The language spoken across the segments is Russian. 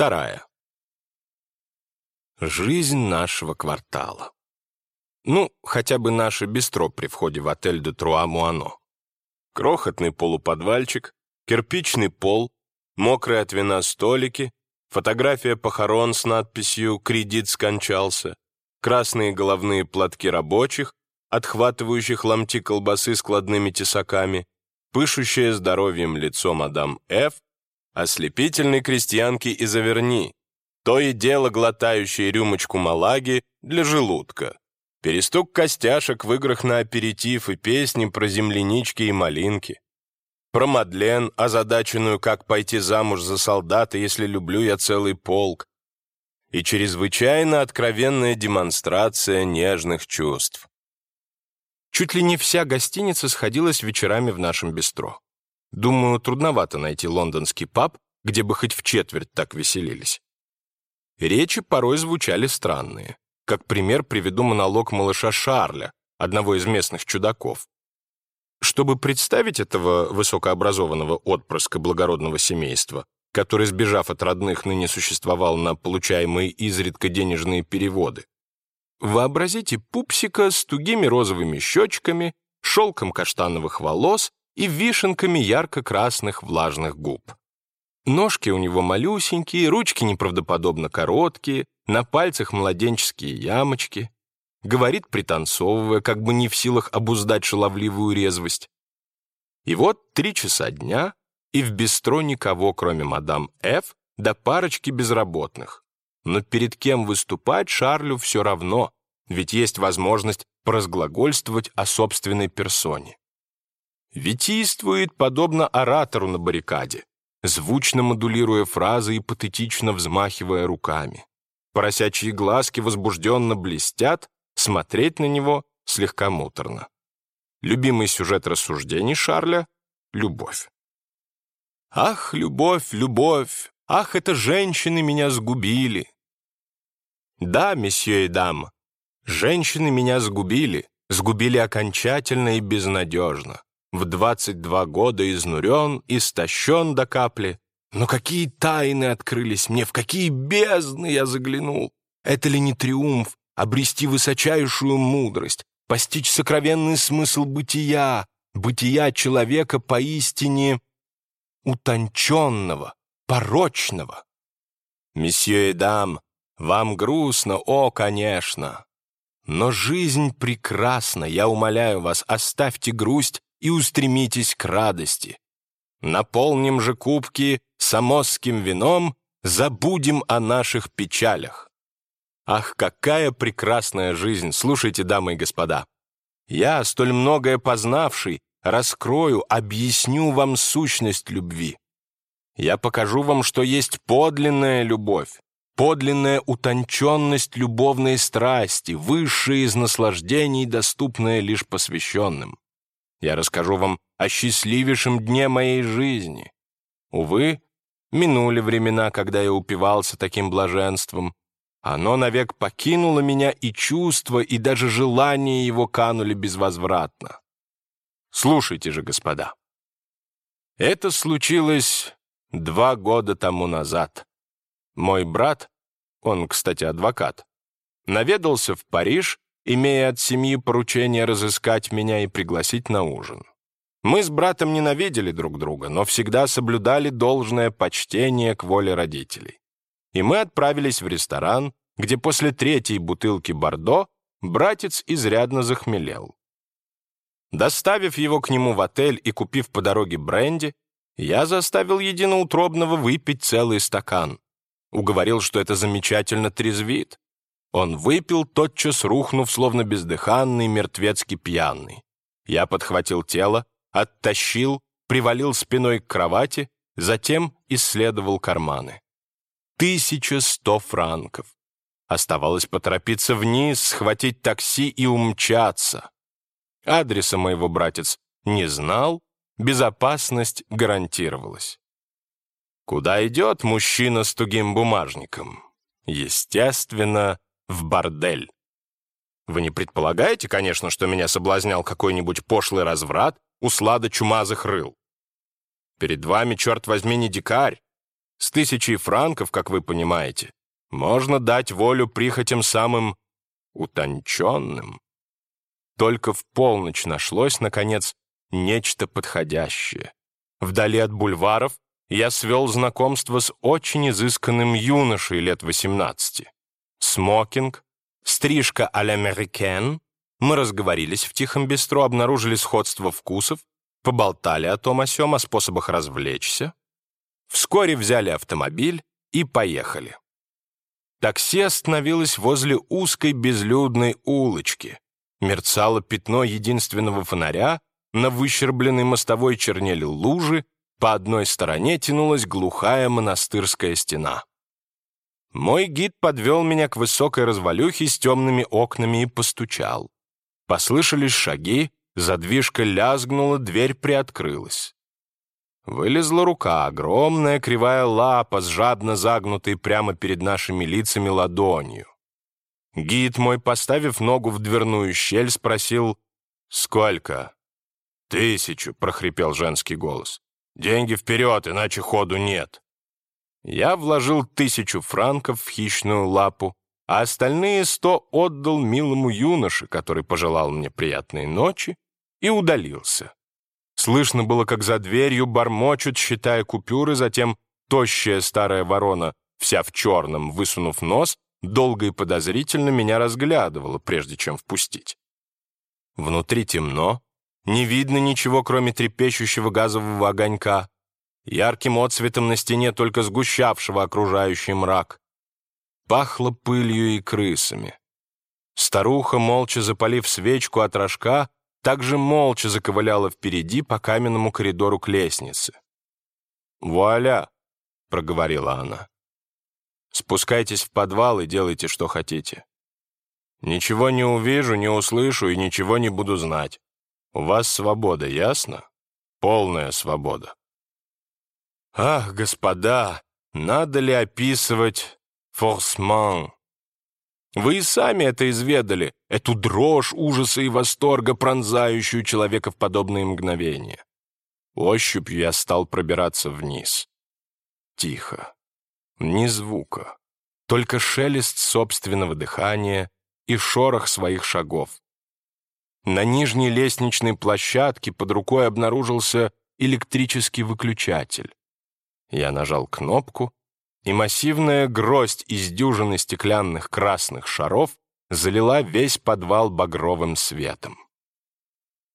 Вторая. Жизнь нашего квартала. Ну, хотя бы наше бистро при входе в отель де Труа-Муано. Крохотный полуподвальчик, кирпичный пол, мокрые от вина столики, фотография похорон с надписью «Кредит скончался», красные головные платки рабочих, отхватывающих ломти колбасы складными тесаками, пышущее здоровьем лицо мадам Ф., ослепительной крестьянки из Аверни, то и дело глотающей рюмочку малаги для желудка, перестук костяшек в играх на аперитив и песни про землянички и малинки, про Мадлен, озадаченную, как пойти замуж за солдата, если люблю я целый полк, и чрезвычайно откровенная демонстрация нежных чувств. Чуть ли не вся гостиница сходилась вечерами в нашем бистро. Думаю, трудновато найти лондонский паб, где бы хоть в четверть так веселились. Речи порой звучали странные. Как пример приведу монолог малыша Шарля, одного из местных чудаков. Чтобы представить этого высокообразованного отпрыска благородного семейства, который, сбежав от родных, ныне существовал на получаемые изредка денежные переводы, Вообразите пупсика с тугими розовыми щечками, шелком каштановых волос и вишенками ярко-красных влажных губ. Ножки у него малюсенькие, ручки неправдоподобно короткие, на пальцах младенческие ямочки. Говорит, пританцовывая, как бы не в силах обуздать шаловливую резвость. И вот три часа дня, и в бистро никого, кроме мадам Ф, да парочки безработных. Но перед кем выступать Шарлю все равно, ведь есть возможность поразглагольствовать о собственной персоне. Витийствует подобно оратору на баррикаде, звучно модулируя фразы и патетично взмахивая руками. Поросячьи глазки возбужденно блестят, смотреть на него слегка муторно. Любимый сюжет рассуждений Шарля — любовь. «Ах, любовь, любовь! Ах, это женщины меня сгубили!» Да, месье и дам, женщины меня сгубили, сгубили окончательно и безнадежно. В 22 года изнурен, истощен до капли. Но какие тайны открылись мне, в какие бездны я заглянул! Это ли не триумф, обрести высочайшую мудрость, постичь сокровенный смысл бытия, бытия человека поистине утонченного, порочного. Месье и дам, вам грустно, о, конечно. Но жизнь прекрасна, я умоляю вас, оставьте грусть и устремитесь к радости. Наполним же кубки самосским вином, забудем о наших печалях. Ах, какая прекрасная жизнь, слушайте, дамы и господа. Я, столь многое познавший, раскрою, объясню вам сущность любви. Я покажу вам, что есть подлинная любовь, подлинная утонченность любовной страсти, высшее из наслаждений, доступное лишь посвященным. Я расскажу вам о счастливейшем дне моей жизни. Увы, минули времена, когда я упивался таким блаженством. Оно навек покинуло меня, и чувства, и даже желания его канули безвозвратно. Слушайте же, господа. Это случилось два года тому назад. Мой брат, он, кстати, адвокат, наведался в Париж, имея от семьи поручение разыскать меня и пригласить на ужин. Мы с братом ненавидели друг друга, но всегда соблюдали должное почтение к воле родителей. И мы отправились в ресторан, где после третьей бутылки Бордо братец изрядно захмелел. Доставив его к нему в отель и купив по дороге бренди, я заставил единоутробного выпить целый стакан. Уговорил, что это замечательно трезвит. Он выпил, тотчас рухнув, словно бездыханный, мертвецки пьяный. Я подхватил тело, оттащил, привалил спиной к кровати, затем исследовал карманы. Тысяча сто франков. Оставалось поторопиться вниз, схватить такси и умчаться. Адреса моего братец не знал, безопасность гарантировалась. Куда идет мужчина с тугим бумажником? Естественно, в бордель. Вы не предполагаете, конечно, что меня соблазнял какой-нибудь пошлый разврат у слада чумазых рыл? Перед вами, черт возьми, не дикарь. С тысячей франков, как вы понимаете, можно дать волю прихотям самым утонченным. Только в полночь нашлось, наконец, нечто подходящее. Вдали от бульваров я свел знакомство с очень изысканным юношей лет 18. Смокинг, стрижка а-ля Мы разговорились в тихом бистро, обнаружили сходство вкусов, поболтали о том о сём, о способах развлечься. Вскоре взяли автомобиль и поехали. Такси остановилось возле узкой безлюдной улочки. Мерцало пятно единственного фонаря, на выщербленной мостовой чернели лужи, по одной стороне тянулась глухая монастырская стена. Мой гид подвел меня к высокой развалюхе с темными окнами и постучал. Послышались шаги, задвижка лязгнула, дверь приоткрылась. Вылезла рука, огромная кривая лапа с жадно загнутой прямо перед нашими лицами ладонью. Гид мой, поставив ногу в дверную щель, спросил «Сколько?» «Тысячу», — прохрипел женский голос. «Деньги вперед, иначе ходу нет». Я вложил тысячу франков в хищную лапу, а остальные сто отдал милому юноше, который пожелал мне приятной ночи, и удалился. Слышно было, как за дверью бормочут, считая купюры, затем тощая старая ворона, вся в черном, высунув нос, долго и подозрительно меня разглядывала, прежде чем впустить. Внутри темно, не видно ничего, кроме трепещущего газового огонька, ярким отсветом на стене только сгущавшего окружающий мрак. Пахло пылью и крысами. Старуха, молча запалив свечку от рожка, также молча заковыляла впереди по каменному коридору к лестнице. «Вуаля!» — проговорила она. «Спускайтесь в подвал и делайте, что хотите. Ничего не увижу, не услышу и ничего не буду знать. У вас свобода, ясно? Полная свобода». «Ах, господа, надо ли описывать форсман?» Вы и сами это изведали, эту дрожь ужаса и восторга, пронзающую человека в подобные мгновения. Ощупью я стал пробираться вниз. Тихо. Ни звука. Только шелест собственного дыхания и шорох своих шагов. На нижней лестничной площадке под рукой обнаружился электрический выключатель. Я нажал кнопку, и массивная гроздь из дюжины стеклянных красных шаров залила весь подвал багровым светом.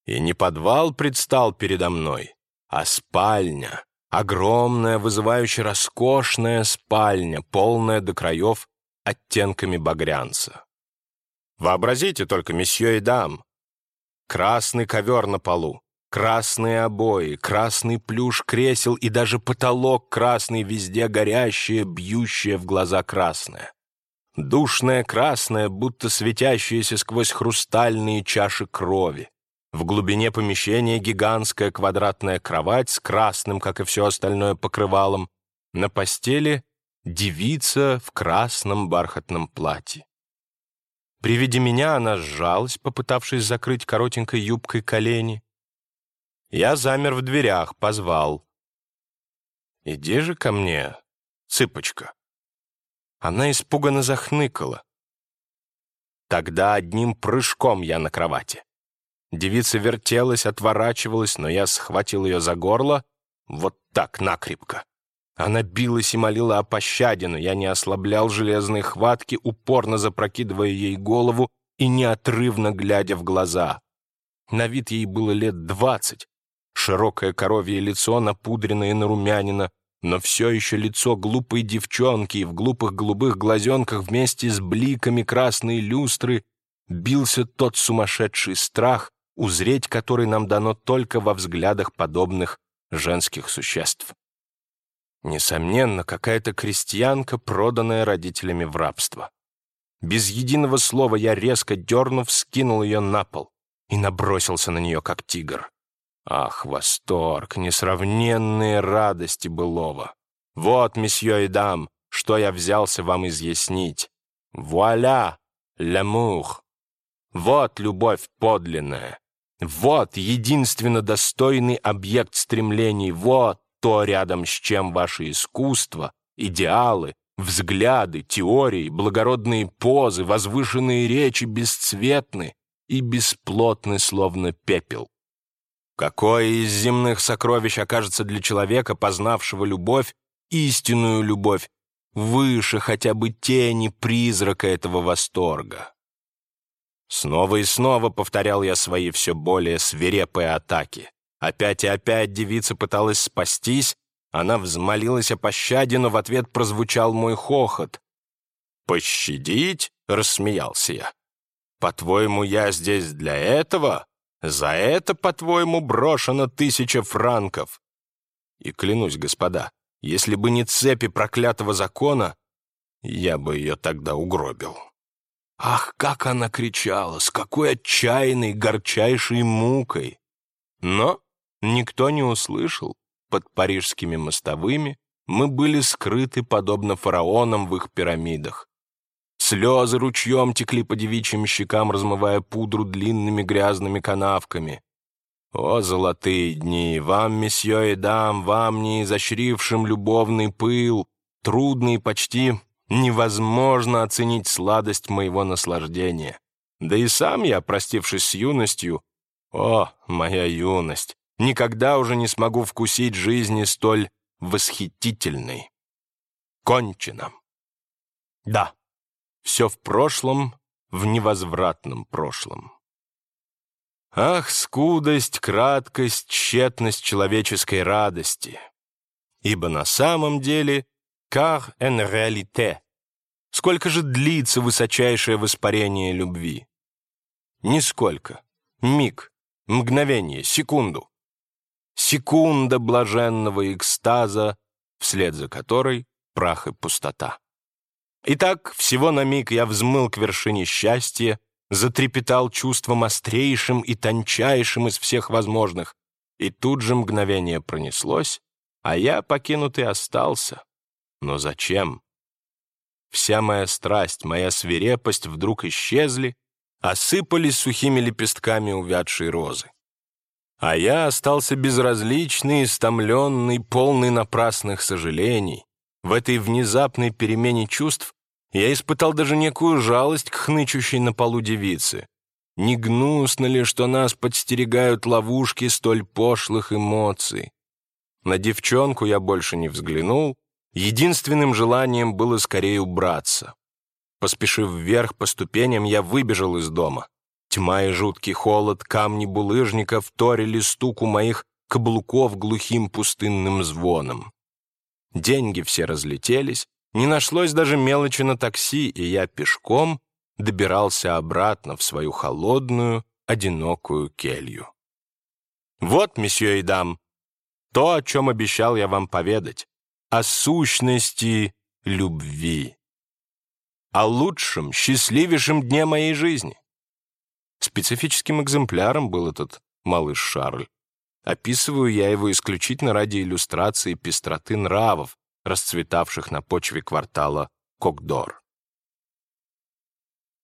И не подвал предстал передо мной, а спальня, огромная, вызывающе роскошная спальня, полная до краев оттенками багрянца. Вообразите только, месье и дам, красный ковер на полу, Красные обои, красный плюш кресел и даже потолок красный, везде горящее, бьющее в глаза красное. Душное красное, будто светящееся сквозь хрустальные чаши крови. В глубине помещения гигантская квадратная кровать с красным, как и все остальное, покрывалом. На постели девица в красном бархатном платье. При виде меня она сжалась, попытавшись закрыть коротенькой юбкой колени. Я замер в дверях, позвал. «Иди же ко мне, цыпочка». Она испуганно захныкала. Тогда одним прыжком я на кровати. Девица вертелась, отворачивалась, но я схватил ее за горло, вот так, накрепко. Она билась и молила о пощаде, но я не ослаблял железной хватки, упорно запрокидывая ей голову и неотрывно глядя в глаза. На вид ей было лет двадцать, Широкое коровье лицо, напудренное и нарумянина, но все еще лицо глупой девчонки, и в глупых голубых глазенках вместе с бликами красной люстры бился тот сумасшедший страх, узреть который нам дано только во взглядах подобных женских существ. Несомненно, какая-то крестьянка, проданная родителями в рабство. Без единого слова я, резко дернув, скинул ее на пол и набросился на нее, как тигр. Ах, восторг, несравненные радости былого! Вот, месье и дам, что я взялся вам изъяснить. Вуаля, лямур! Вот любовь подлинная! Вот единственно достойный объект стремлений! Вот то, рядом с чем ваше искусство идеалы, взгляды, теории, благородные позы, возвышенные речи бесцветны и бесплотны, словно пепел. Какое из земных сокровищ окажется для человека, познавшего любовь, истинную любовь, выше хотя бы тени призрака этого восторга? Снова и снова повторял я свои все более свирепые атаки. Опять и опять девица пыталась спастись, она взмолилась о пощаде, но в ответ прозвучал мой хохот. «Пощадить?» — рассмеялся я. «По-твоему, я здесь для этого? За это, по-твоему, брошено тысяча франков?» И клянусь, господа, если бы не цепи проклятого закона, я бы ее тогда угробил. Ах, как она кричала, с какой отчаянной, горчайшей мукой! Но никто не услышал. Под парижскими мостовыми мы были скрыты, подобно фараонам в их пирамидах. Слезы ручьем текли по девичьим щекам, размывая пудру длинными грязными канавками. О, золотые дни! Вам, месье и дам, вам, не изощрившим любовный пыл, трудный почти невозможно оценить сладость моего наслаждения. Да и сам я, простившись с юностью, о, моя юность, никогда уже не смогу вкусить жизни столь восхитительной. Кончено. Да, все в прошлом, в невозвратном прошлом. Ах, скудость, краткость, тщетность человеческой радости! Ибо на самом деле car en réalité. Сколько же длится высочайшее воспарение любви? Нисколько. Миг, мгновение, секунду. Секунда блаженного экстаза, вслед за которой прах и пустота. Итак, всего на миг я взмыл к вершине счастья, затрепетал чувством острейшим и тончайшим из всех возможных, и тут же мгновение пронеслось, а я, покинутый, остался, но зачем? Вся моя страсть, моя свирепость вдруг исчезли, осыпались сухими лепестками увядшей розы. А я остался безразличный, истомленный, полный напрасных сожалений. В этой внезапной перемене чувств я испытал даже некую жалость к хнычущей на полу девице. Не гнусно ли, что нас подстерегают ловушки столь пошлых эмоций? На девчонку я больше не взглянул, Единственным желанием было скорее убраться. Поспешив вверх по ступеням, я выбежал из дома. Тьма и жуткий холод, камни булыжника вторили стуку моих каблуков глухим пустынным звоном. Деньги все разлетелись, не нашлось даже мелочи на такси, и я пешком добирался обратно в свою холодную, одинокую келью. Вот, месье и дам, то, о чем обещал я вам поведать о сущности любви, о лучшем, счастливейшем дне моей жизни. Специфическим экземпляром был этот малыш Шарль. Описываю я его исключительно ради иллюстрации пестроты нравов, расцветавших на почве квартала Кокдор.